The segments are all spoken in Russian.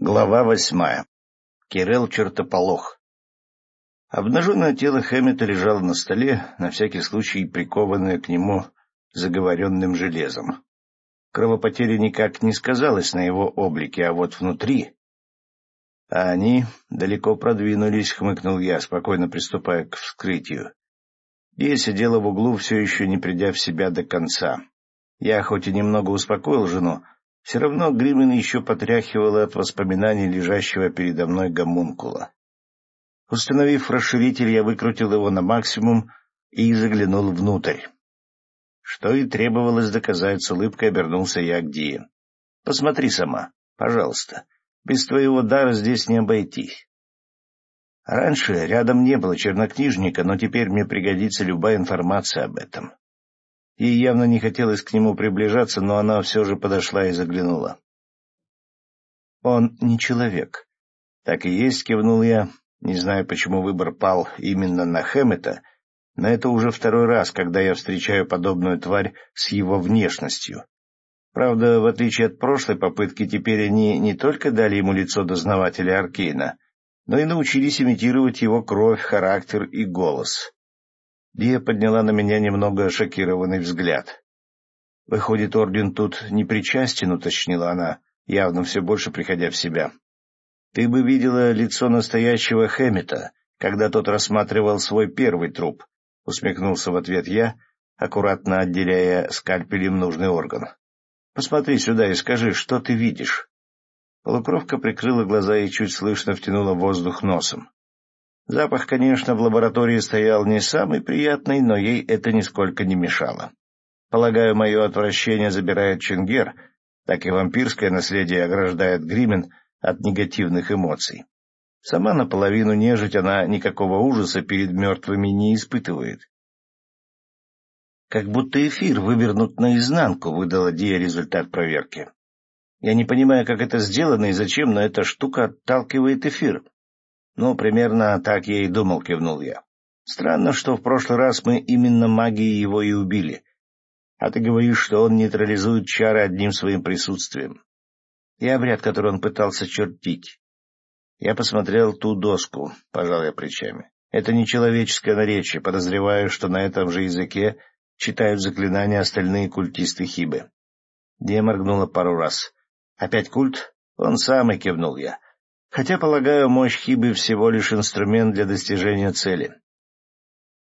Глава восьмая. Кирилл Чертополох. Обнаженное тело Хэммета лежало на столе, на всякий случай прикованное к нему заговоренным железом. Кровопотеря никак не сказалась на его облике, а вот внутри... А они далеко продвинулись, — хмыкнул я, спокойно приступая к вскрытию. Я сидела в углу, все еще не придя в себя до конца. Я хоть и немного успокоил жену, — все равно Гримин еще потряхивало от воспоминаний лежащего передо мной гомункула. Установив расширитель, я выкрутил его на максимум и заглянул внутрь. Что и требовалось доказать, с улыбкой обернулся я к Дии. — Посмотри сама, пожалуйста. Без твоего дара здесь не обойтись. Раньше рядом не было чернокнижника, но теперь мне пригодится любая информация об этом. Ей явно не хотелось к нему приближаться, но она все же подошла и заглянула. «Он не человек». «Так и есть», — кивнул я. Не знаю, почему выбор пал именно на Хэммета, но это уже второй раз, когда я встречаю подобную тварь с его внешностью. Правда, в отличие от прошлой попытки, теперь они не только дали ему лицо дознавателя Аркейна, но и научились имитировать его кровь, характер и голос. Дия подняла на меня немного шокированный взгляд. — Выходит, орден тут не причастен, — уточнила она, явно все больше приходя в себя. — Ты бы видела лицо настоящего Хэммета, когда тот рассматривал свой первый труп, — усмехнулся в ответ я, аккуратно отделяя скальпелем нужный орган. — Посмотри сюда и скажи, что ты видишь. Полукровка прикрыла глаза и чуть слышно втянула воздух носом. Запах, конечно, в лаборатории стоял не самый приятный, но ей это нисколько не мешало. Полагаю, мое отвращение забирает Чингер, так и вампирское наследие ограждает Гримен от негативных эмоций. Сама наполовину нежить она никакого ужаса перед мертвыми не испытывает. Как будто эфир вывернут наизнанку, выдала Дия результат проверки. Я не понимаю, как это сделано и зачем, но эта штука отталкивает эфир. «Ну, примерно так я и думал», — кивнул я. «Странно, что в прошлый раз мы именно магией его и убили. А ты говоришь, что он нейтрализует чары одним своим присутствием. И обряд, который он пытался чертить. Я посмотрел ту доску, пожал я плечами. Это не человеческое наречие, подозреваю, что на этом же языке читают заклинания остальные культисты Хибы. Дия моргнула пару раз. «Опять культ?» «Он самый», — кивнул я. Хотя, полагаю, мощь Хибы всего лишь инструмент для достижения цели.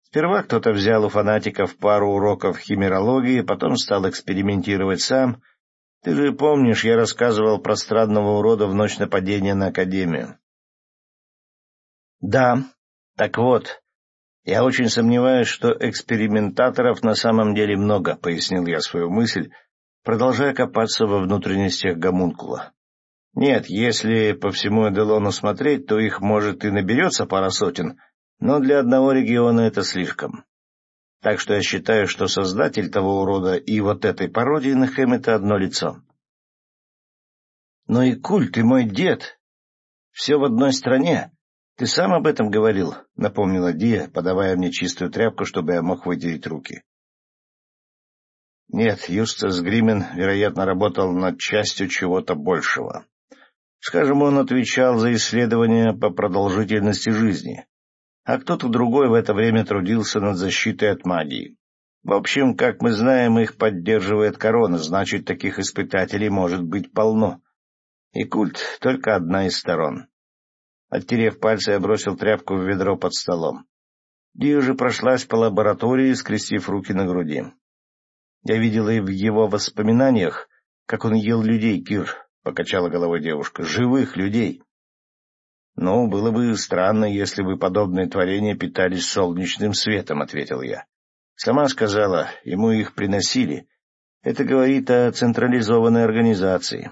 Сперва кто-то взял у фанатиков пару уроков химерологии, потом стал экспериментировать сам. Ты же помнишь, я рассказывал про странного урода в ночь нападения на Академию. Да, так вот, я очень сомневаюсь, что экспериментаторов на самом деле много, — пояснил я свою мысль, продолжая копаться во внутренностях гомункула. Нет, если по всему Эделону смотреть, то их, может, и наберется пара сотен, но для одного региона это слишком. Так что я считаю, что создатель того урода и вот этой пародии на Хэммета одно лицо. Но и культ, и мой дед. Все в одной стране. Ты сам об этом говорил, — напомнила Дия, подавая мне чистую тряпку, чтобы я мог вытереть руки. Нет, Юстас Гримен, вероятно, работал над частью чего-то большего. Скажем, он отвечал за исследования по продолжительности жизни, а кто-то другой в это время трудился над защитой от магии. В общем, как мы знаем, их поддерживает корона, значит, таких испытателей может быть полно. И культ — только одна из сторон. Оттерев пальцы, я бросил тряпку в ведро под столом. Ди уже прошлась по лаборатории, скрестив руки на груди. Я видела и в его воспоминаниях, как он ел людей, Кир, — покачала головой девушка. — Живых людей. — Ну, было бы странно, если бы подобные творения питались солнечным светом, — ответил я. Сама сказала, ему их приносили. Это говорит о централизованной организации.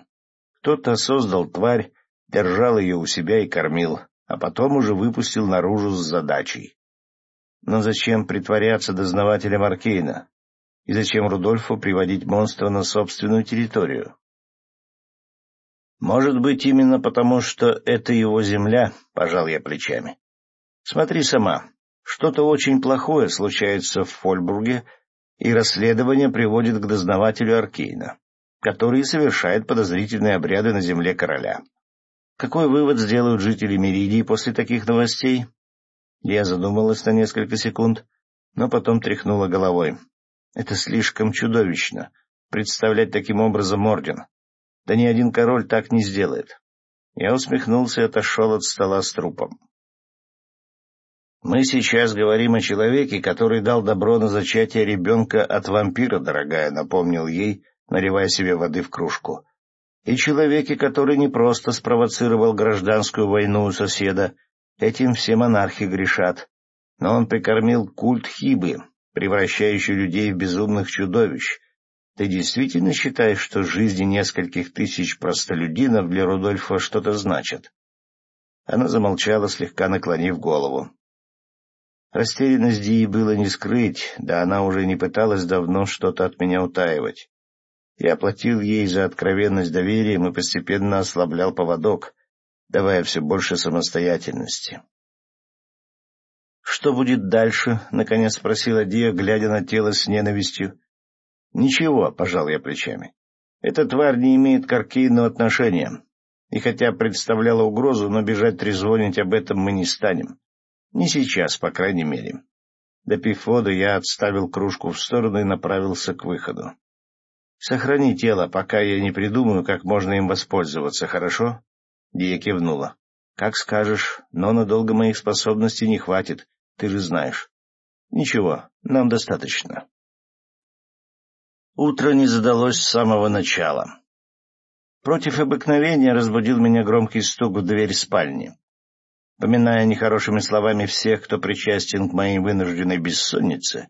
Кто-то создал тварь, держал ее у себя и кормил, а потом уже выпустил наружу с задачей. Но зачем притворяться дознавателем Аркейна? И зачем Рудольфу приводить монстра на собственную территорию? Может быть, именно потому, что это его земля, — пожал я плечами. Смотри сама, что-то очень плохое случается в Фольбурге, и расследование приводит к дознавателю Аркейна, который совершает подозрительные обряды на земле короля. Какой вывод сделают жители Меридии после таких новостей? Я задумалась на несколько секунд, но потом тряхнула головой. Это слишком чудовищно — представлять таким образом орден. Да ни один король так не сделает. Я усмехнулся и отошел от стола с трупом. «Мы сейчас говорим о человеке, который дал добро на зачатие ребенка от вампира, дорогая», — напомнил ей, наливая себе воды в кружку. «И человеке, который не просто спровоцировал гражданскую войну у соседа, этим все монархи грешат, но он прикормил культ Хибы, превращающий людей в безумных чудовищ. Ты действительно считаешь, что жизни нескольких тысяч простолюдинов для Рудольфа что-то значат?» Она замолчала, слегка наклонив голову. Растерянность Дии было не скрыть, да она уже не пыталась давно что-то от меня утаивать. Я платил ей за откровенность доверием и постепенно ослаблял поводок, давая все больше самостоятельности. «Что будет дальше?» — наконец спросила Дия, глядя на тело с ненавистью. «Ничего», — пожал я плечами. «Эта тварь не имеет к Аркейну отношения, и хотя представляла угрозу, но бежать трезвонить об этом мы не станем. Не сейчас, по крайней мере. Допив воду, я отставил кружку в сторону и направился к выходу. «Сохрани тело, пока я не придумаю, как можно им воспользоваться, хорошо?» Дия кивнула. «Как скажешь, но надолго моих способностей не хватит, ты же знаешь. Ничего, нам достаточно». Утро не задалось с самого начала. Против обыкновения разбудил меня громкий стук в дверь спальни. Поминая нехорошими словами всех, кто причастен к моей вынужденной бессоннице,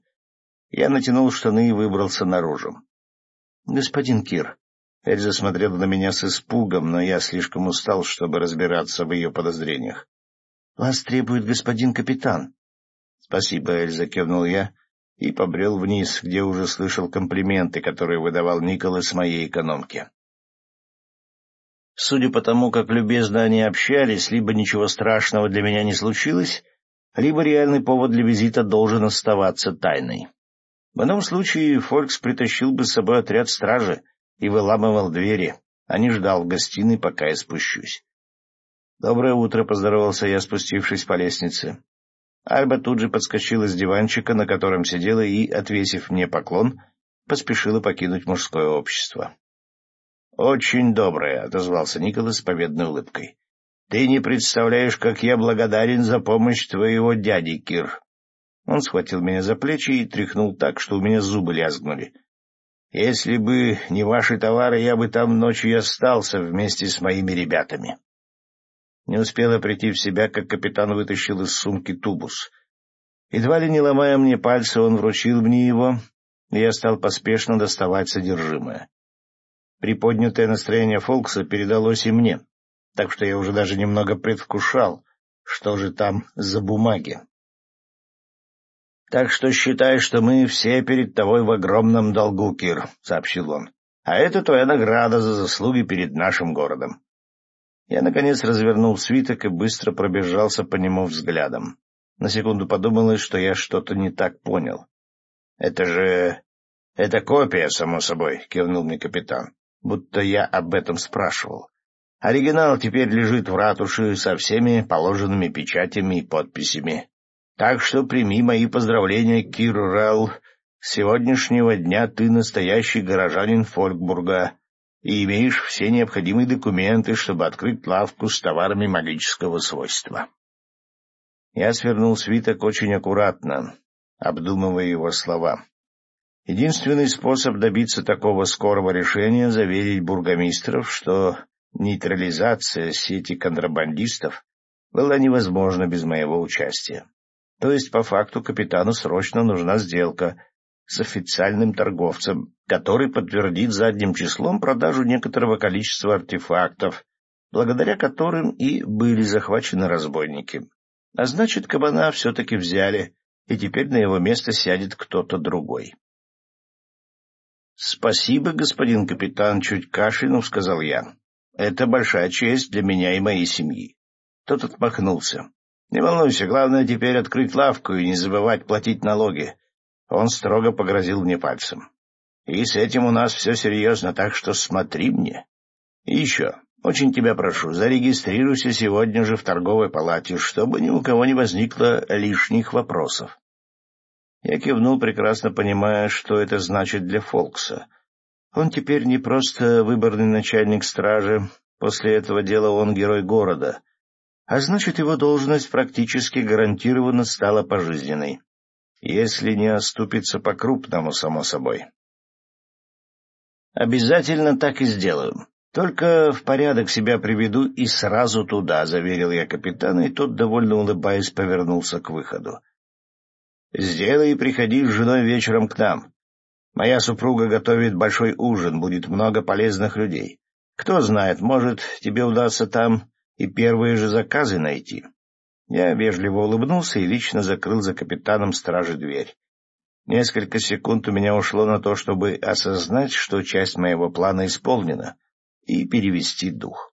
я натянул штаны и выбрался наружу. — Господин Кир. Эльза смотрела на меня с испугом, но я слишком устал, чтобы разбираться в ее подозрениях. — Вас требует господин капитан. — Спасибо, Эльза, — кивнул я и побрел вниз, где уже слышал комплименты, которые выдавал Николас моей экономке. Судя по тому, как любезно они общались, либо ничего страшного для меня не случилось, либо реальный повод для визита должен оставаться тайной. В ином случае Фолькс притащил бы с собой отряд стражи и выламывал двери, а не ждал в гостиной, пока я спущусь. «Доброе утро», — поздоровался я, спустившись по лестнице. Альба тут же подскочила с диванчика, на котором сидела, и, отвесив мне поклон, поспешила покинуть мужское общество. «Очень доброе», — отозвался Николас с победной улыбкой. «Ты не представляешь, как я благодарен за помощь твоего дяди, Кир». Он схватил меня за плечи и тряхнул так, что у меня зубы лязгнули. «Если бы не ваши товары, я бы там ночью остался вместе с моими ребятами». Не успела прийти в себя, как капитан вытащил из сумки тубус. Едва ли не ломая мне пальцы, он вручил мне его, и я стал поспешно доставать содержимое. Приподнятое настроение Фолкса передалось и мне, так что я уже даже немного предвкушал, что же там за бумаги. — Так что считай, что мы все перед тобой в огромном долгу, Кир, — сообщил он. — А это твоя награда за заслуги перед нашим городом. Я, наконец, развернул свиток и быстро пробежался по нему взглядом. На секунду подумалось, что я что-то не так понял. — Это же... — Это копия, само собой, — кивнул мне капитан будто я об этом спрашивал. Оригинал теперь лежит в ратуше со всеми положенными печатями и подписями. Так что прими мои поздравления, Кир. С сегодняшнего дня ты настоящий горожанин Фолькбурга и имеешь все необходимые документы, чтобы открыть лавку с товарами магического свойства. Я свернул свиток очень аккуратно, обдумывая его слова. Единственный способ добиться такого скорого решения — заверить бургомистров, что нейтрализация сети контрабандистов была невозможна без моего участия. То есть, по факту, капитану срочно нужна сделка с официальным торговцем, который подтвердит задним числом продажу некоторого количества артефактов, благодаря которым и были захвачены разбойники. А значит, кабана все-таки взяли, и теперь на его место сядет кто-то другой. — Спасибо, господин капитан, чуть кашлянув, — сказал я. — Это большая честь для меня и моей семьи. Тот отмахнулся. — Не волнуйся, главное теперь открыть лавку и не забывать платить налоги. Он строго погрозил мне пальцем. — И с этим у нас все серьезно, так что смотри мне. И еще, Очень тебя прошу, зарегистрируйся сегодня же в торговой палате, чтобы ни у кого не возникло лишних вопросов. Я кивнул, прекрасно понимая, что это значит для Фолкса. Он теперь не просто выборный начальник стражи, после этого дела он герой города, а значит, его должность практически гарантированно стала пожизненной. Если не оступится по-крупному, само собой. «Обязательно так и сделаю. Только в порядок себя приведу и сразу туда», — заверил я капитана, и тот, довольно улыбаясь, повернулся к выходу. «Сделай и приходи с женой вечером к нам. Моя супруга готовит большой ужин, будет много полезных людей. Кто знает, может, тебе удастся там и первые же заказы найти». Я вежливо улыбнулся и лично закрыл за капитаном стражи дверь. Несколько секунд у меня ушло на то, чтобы осознать, что часть моего плана исполнена — и перевести дух.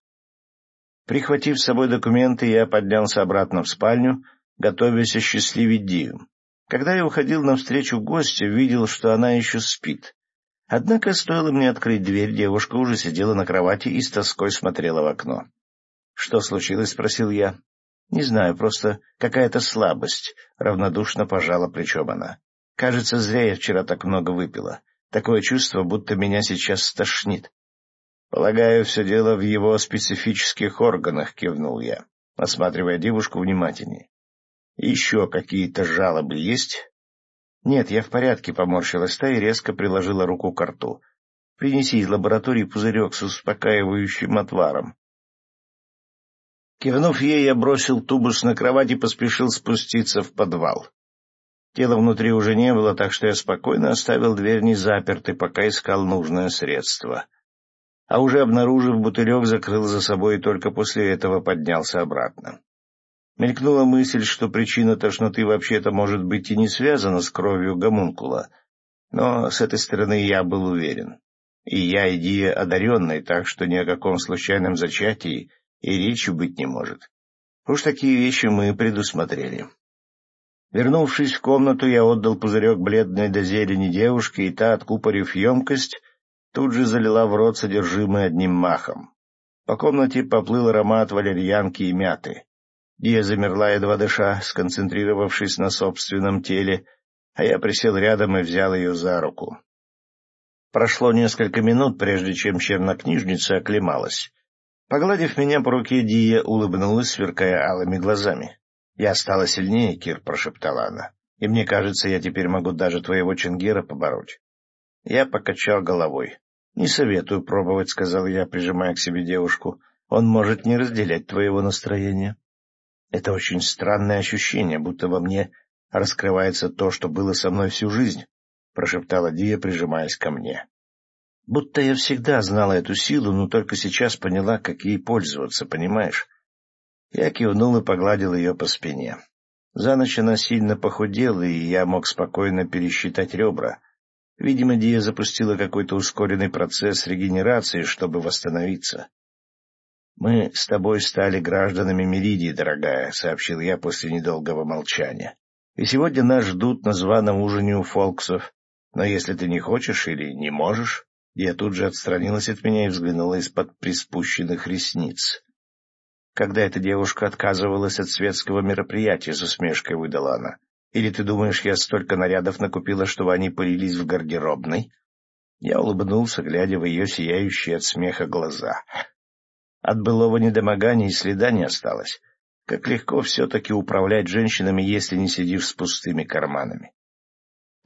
Прихватив с собой документы, я поднялся обратно в спальню, готовясь осчастливить Дию. Когда я уходил навстречу гостю, видел, что она еще спит. Однако стоило мне открыть дверь, девушка уже сидела на кровати и с тоской смотрела в окно. — Что случилось? — спросил я. — Не знаю, просто какая-то слабость, — равнодушно пожала плечом она. — Кажется, зря я вчера так много выпила. Такое чувство, будто меня сейчас стошнит. «Полагаю, все дело в его специфических органах», — кивнул я, осматривая девушку внимательнее. «Еще какие-то жалобы есть?» «Нет, я в порядке», — поморщилась та и резко приложила руку к рту. «Принеси из лаборатории пузырек с успокаивающим отваром». Кивнув ей, я бросил тубус на кровать и поспешил спуститься в подвал. Тела внутри уже не было, так что я спокойно оставил дверь незапертой, пока искал нужное средство а уже обнаружив бутылек, закрыл за собой и только после этого поднялся обратно. Мелькнула мысль, что причина тошноты вообще-то может быть и не связана с кровью гомункула, но с этой стороны я был уверен. И я идея одаренной, так что ни о каком случайном зачатии и речи быть не может. Уж такие вещи мы предусмотрели. Вернувшись в комнату, я отдал пузырек бледной до зелени девушке, и та, откупорив емкость, тут же залила в рот содержимое одним махом. По комнате поплыл аромат валерьянки и мяты. Дия замерла, едва дыша, сконцентрировавшись на собственном теле, а я присел рядом и взял ее за руку. Прошло несколько минут, прежде чем чернокнижница оклемалась. Погладив меня по руке, Дия улыбнулась, сверкая алыми глазами. — Я стала сильнее, Кир, — прошептала она, — и мне кажется, я теперь могу даже твоего Чингера побороть. Я покачал головой. — Не советую пробовать, — сказал я, прижимая к себе девушку. — Он может не разделять твоего настроения. Это очень странное ощущение, будто во мне раскрывается то, что было со мной всю жизнь, — прошептала Дия, прижимаясь ко мне. Будто я всегда знала эту силу, но только сейчас поняла, как ей пользоваться, понимаешь? Я кивнул и погладил ее по спине. За ночь она сильно похудела, и я мог спокойно пересчитать ребра, Видимо, Дия запустила какой-то ускоренный процесс регенерации, чтобы восстановиться. — Мы с тобой стали гражданами Меридии, дорогая, — сообщил я после недолгого молчания. — И сегодня нас ждут на званом ужине у Фолксов. Но если ты не хочешь или не можешь... Я тут же отстранилась от меня и взглянула из-под приспущенных ресниц. Когда эта девушка отказывалась от светского мероприятия, с усмешкой выдала она. Или ты думаешь, я столько нарядов накупила, чтобы они пылились в гардеробной? Я улыбнулся, глядя в ее сияющие от смеха глаза. От былого недомогания и следа не осталось. Как легко все-таки управлять женщинами, если не сидишь с пустыми карманами.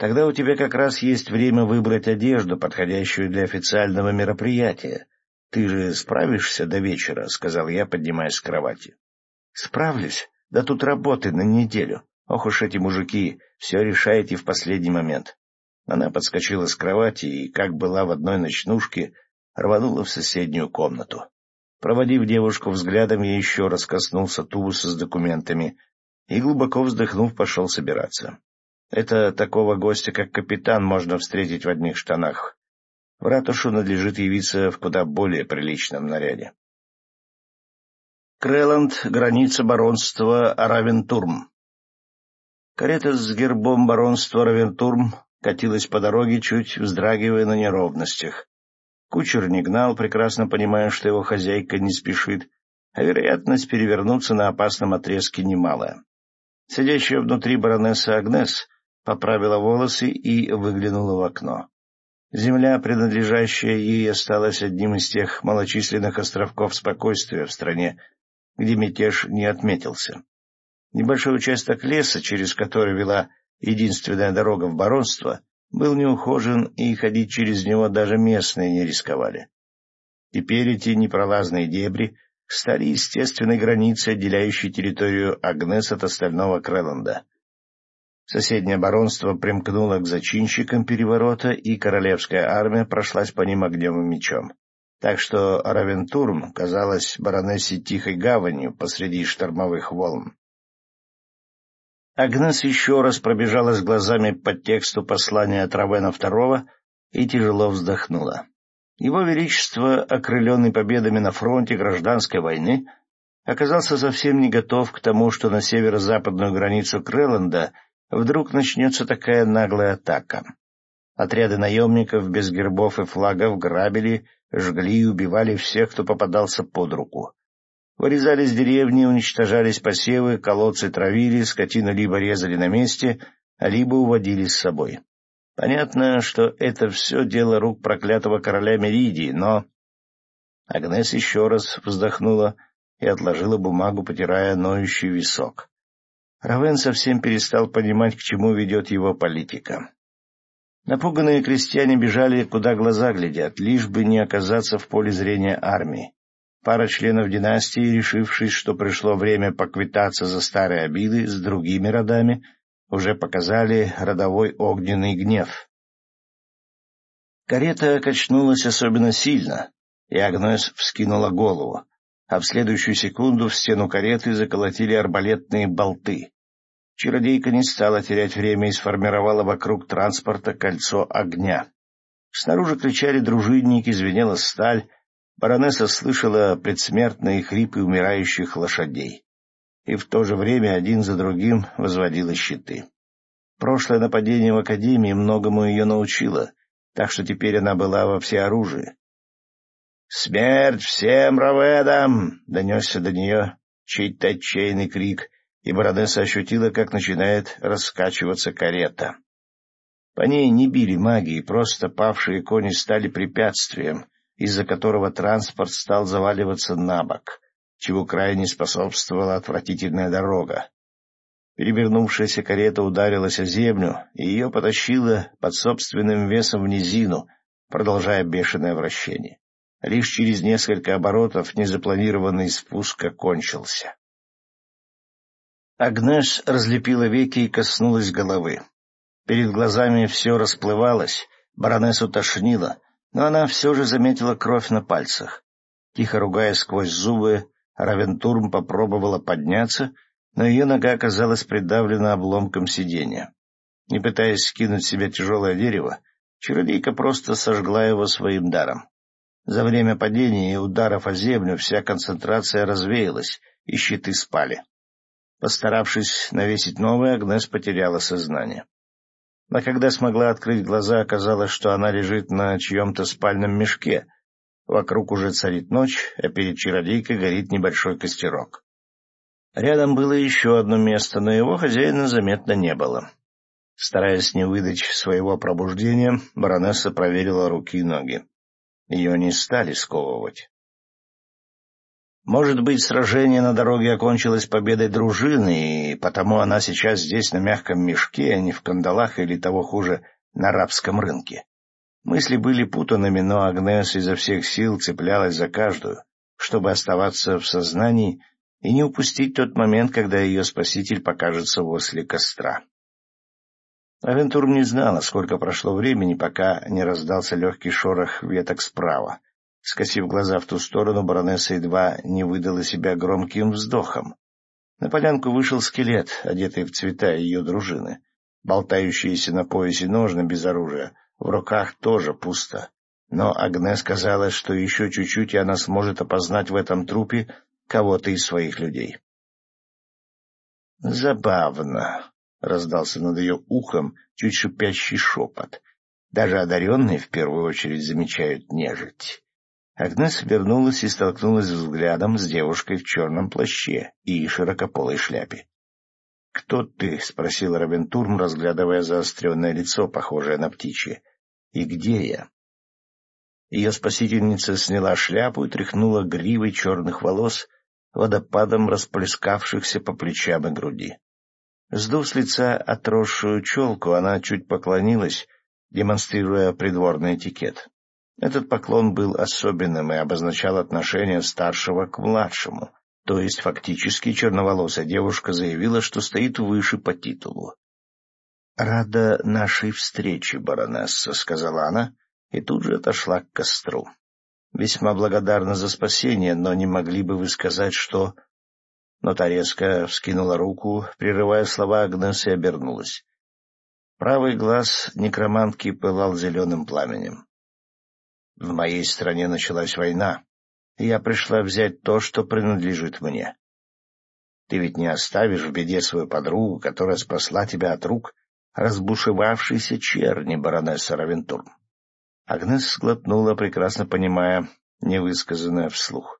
Тогда у тебя как раз есть время выбрать одежду, подходящую для официального мероприятия. Ты же справишься до вечера, — сказал я, поднимаясь с кровати. — Справлюсь? Да тут работы на неделю. Ох уж эти мужики, все решаете в последний момент. Она подскочила с кровати и, как была в одной ночнушке, рванула в соседнюю комнату. Проводив девушку взглядом, я еще раз коснулся тубуса с документами и, глубоко вздохнув, пошел собираться. Это такого гостя, как капитан, можно встретить в одних штанах. В ратушу надлежит явиться в куда более приличном наряде. Крэланд, граница баронства Равентурм. Карета с гербом баронства Равентурм катилась по дороге, чуть вздрагивая на неровностях. Кучер не гнал, прекрасно понимая, что его хозяйка не спешит, а вероятность перевернуться на опасном отрезке немалая. Сидящая внутри баронесса Агнес поправила волосы и выглянула в окно. Земля, принадлежащая ей, осталась одним из тех малочисленных островков спокойствия в стране, где мятеж не отметился. Небольшой участок леса, через который вела единственная дорога в баронство, был неухожен, и ходить через него даже местные не рисковали. Теперь эти непролазные дебри стали естественной границей, отделяющей территорию Агнес от остального Крэланда. Соседнее баронство примкнуло к зачинщикам переворота, и королевская армия прошлась по ним огнем и мечом. Так что Равентурм казалась баронессе тихой гаванью посреди штормовых волн. Агнес еще раз пробежалась глазами по тексту послания от Равена II и тяжело вздохнула. Его Величество, окрыленный победами на фронте гражданской войны, оказался совсем не готов к тому, что на северо-западную границу Крэлленда вдруг начнется такая наглая атака. Отряды наемников без гербов и флагов грабили, жгли и убивали всех, кто попадался под руку. Вырезались деревни, уничтожались посевы, колодцы травили, скотину либо резали на месте, либо уводили с собой. Понятно, что это все дело рук проклятого короля Меридии, но... Агнес еще раз вздохнула и отложила бумагу, потирая ноющий висок. Равен совсем перестал понимать, к чему ведет его политика. Напуганные крестьяне бежали, куда глаза глядят, лишь бы не оказаться в поле зрения армии. Пара членов династии, решившись, что пришло время поквитаться за старые обиды с другими родами, уже показали родовой огненный гнев. Карета качнулась особенно сильно, и Агнес вскинула голову, а в следующую секунду в стену кареты заколотили арбалетные болты. Чародейка не стала терять время и сформировала вокруг транспорта кольцо огня. Снаружи кричали дружинники, звенела сталь, Баронесса слышала предсмертные хрипы умирающих лошадей и в то же время один за другим возводила щиты. Прошлое нападение в Академии многому ее научило, так что теперь она была во всеоружии. «Смерть всем раведам!» — донесся до нее чей-то отчаянный крик, и баронесса ощутила, как начинает раскачиваться карета. По ней не били магии, просто павшие кони стали препятствием, из-за которого транспорт стал заваливаться на бок, чего крайне способствовала отвратительная дорога. Перевернувшаяся карета ударилась о землю, и ее потащило под собственным весом в низину, продолжая бешеное вращение. Лишь через несколько оборотов незапланированный спуск окончился. Агнеш разлепила веки и коснулась головы. Перед глазами все расплывалось, баронессу тошнило — но она все же заметила кровь на пальцах. Тихо ругая сквозь зубы, Равентурм попробовала подняться, но ее нога оказалась придавлена обломком сиденья. Не пытаясь скинуть с себя тяжелое дерево, чародейка просто сожгла его своим даром. За время падения и ударов о землю вся концентрация развеялась, и щиты спали. Постаравшись навесить новое, Агнес потеряла сознание. А когда смогла открыть глаза, оказалось, что она лежит на чьем-то спальном мешке. Вокруг уже царит ночь, а перед чародейкой горит небольшой костерок. Рядом было еще одно место, но его хозяина заметно не было. Стараясь не выдать своего пробуждения, баронесса проверила руки и ноги. Ее не стали сковывать. Может быть, сражение на дороге окончилось победой дружины, и потому она сейчас здесь на мягком мешке, а не в кандалах или того хуже, на арабском рынке. Мысли были путанными, но Агнес изо всех сил цеплялась за каждую, чтобы оставаться в сознании и не упустить тот момент, когда ее спаситель покажется возле костра. Авентур не знала, сколько прошло времени, пока не раздался легкий шорох веток справа, Скосив глаза в ту сторону, баронесса едва не выдала себя громким вздохом. На полянку вышел скелет, одетый в цвета ее дружины. Болтающиеся на поясе ножны без оружия, в руках тоже пусто. Но Агнес казалось, что еще чуть-чуть, и она сможет опознать в этом трупе кого-то из своих людей. «Забавно», — раздался над ее ухом чуть шипящий шепот. Даже одаренные в первую очередь замечают нежить. Агнес вернулась и столкнулась взглядом с девушкой в черном плаще и широкополой шляпе. — Кто ты? — спросил Равентурм, разглядывая заостренное лицо, похожее на птичье. — И где я? Ее спасительница сняла шляпу и тряхнула гривой черных волос, водопадом расплескавшихся по плечам и груди. Сдув с лица отросшую челку, она чуть поклонилась, демонстрируя придворный этикет. Этот поклон был особенным и обозначал отношение старшего к младшему, то есть фактически черноволосая девушка заявила, что стоит выше по титулу. — Рада нашей встрече, баронесса, — сказала она, и тут же отошла к костру. — Весьма благодарна за спасение, но не могли бы вы сказать, что... Но та вскинула руку, прерывая слова Агнес и обернулась. Правый глаз некромантки пылал зеленым пламенем. В моей стране началась война, и я пришла взять то, что принадлежит мне. Ты ведь не оставишь в беде свою подругу, которая спасла тебя от рук разбушевавшейся черни, баронесса Равентурм. Агнес сглотнула, прекрасно понимая невысказанное вслух. —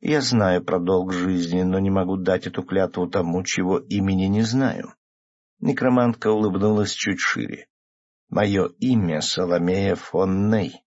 Я знаю про долг жизни, но не могу дать эту клятву тому, чего имени не знаю. Некромантка улыбнулась чуть шире. — Мое имя Соломея фон Ней.